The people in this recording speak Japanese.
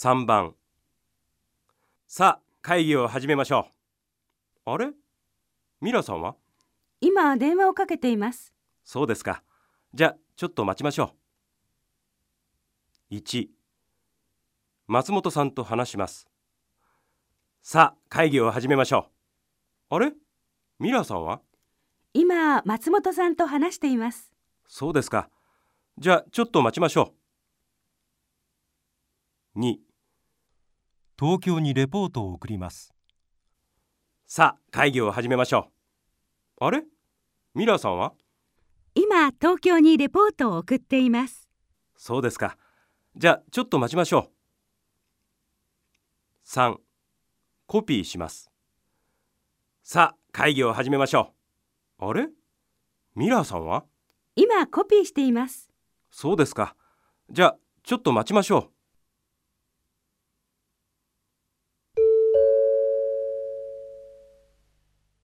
3番さあ会議を始めましょう。あれ？ミラさんは？今電話をかけています。そうですか。じゃあちょっと待ちましょう。1松本さんと話します。さあ会議を始めましょう。あれ？ミラさんは？今松本さんと話しています。そうですか。じゃあちょっと待ちましょう。2東京にレポートを送ります。さあ会議を始めましょう。あれ？ミラさんは？今東京にレポートを送っています。そうですか。じゃあちょっと待ちましょう。3コピーします。さあ会議を始めましょう。あれ？ミラーさんは？今コピーしています。そうですか。じゃあちょっと待ちましょう